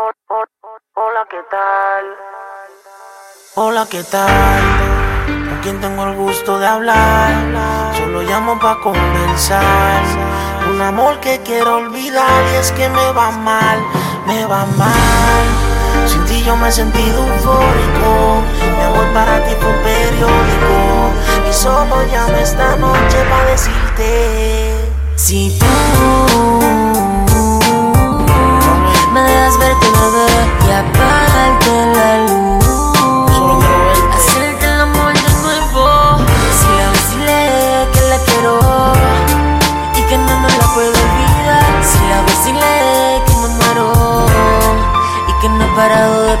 Hola, ¿qué tal? Hola, ¿qué tal? ¿Con quién tengo el gusto de hablar? Solo llamo para conversar. Un amor que quiero olvidar y es que me va mal, me va mal. Sin ti yo me he sentido eufórico. Mi amor para ti un periódico. Y solo llamo esta noche para decirte: Si tú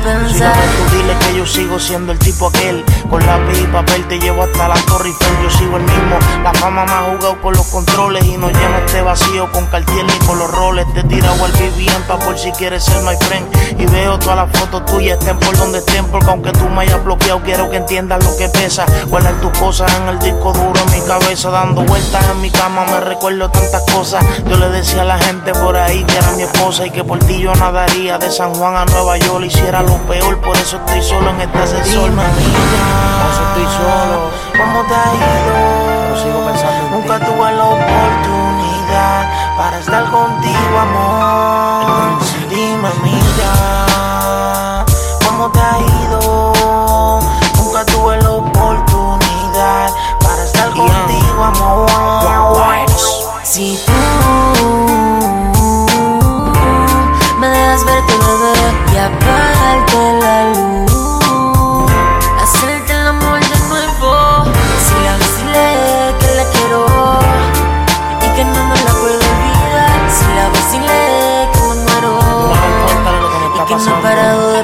parado de pensar. Tú dile que yo sigo siendo el tipo aquel. Con lápiz y papel te llevo hasta la torre Eiffel. Yo sigo el mismo. La fama me ha jugado con los controles y no llena este vacío con cartier ni con los roles. Te he tirado al BBM pa' por si quieres ser my friend. Y veo todas las fotos tuyas, estén por donde estén. Porque aunque tú me hayas bloqueado, quiero que entiendas lo que pesa. Guardar tus cosas en el disco duro en mi cabeza. Dando vueltas en mi cama, me recuerdo tantas cosas. Yo le decía a la gente por ahí que era mi esposa y que por ti yo nadaría. De San Juan a Nueva York hiciera lo peor. Por eso estoy solo en esta sesión. Por eso estoy solo. ¿Cómo te ha ido?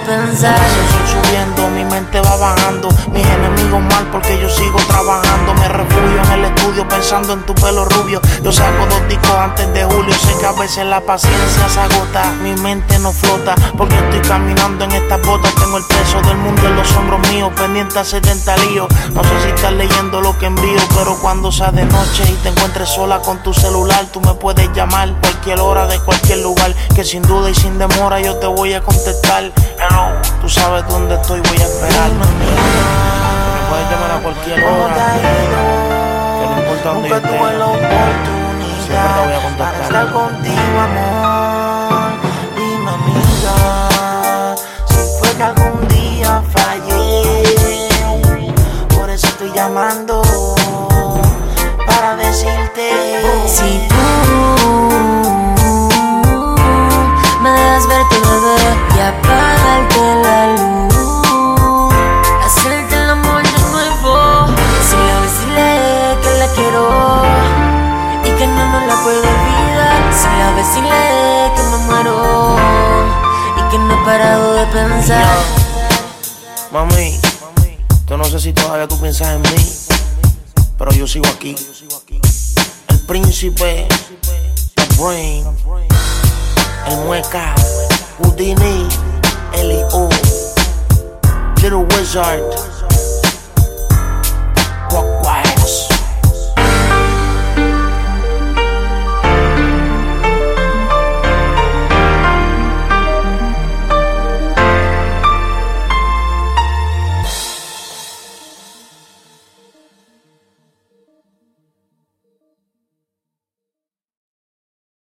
Pensar. Estoy subiendo, mi mente va bajando. Mis enemigos mal porque yo sigo trabajando. Me refugio en el estudio pensando en tu pelo rubio. Yo saco dos discos antes de julio. Sé que a veces la paciencia se agota. Mi mente no flota porque estoy caminando en estas botas. Tengo el peso del mundo en los hombros míos. Pendiente a 70 líos. No sé si estás leyendo lo que envío, pero cuando sea de noche y te encuentres sola con tu celular, tú me puedes llamar cualquier hora de cualquier lugar. Que sin duda y sin demora yo te voy a contestar. Hello, tú sabes dónde estoy, voy a esperar. Me puedes llamar a cualquier ¿cómo te ha hora. Que no importa dónde yo esté. Siempre te voy a oportunidad contestar. para estar contigo, amor. Dime, amiga, si fue que algún día fallé. Por eso estoy llamando pensar. Mami, yo no sé si todavía tú piensas en mí, pero yo sigo aquí. El príncipe, the brain, el mueca, Houdini, L.O., Little Wizard.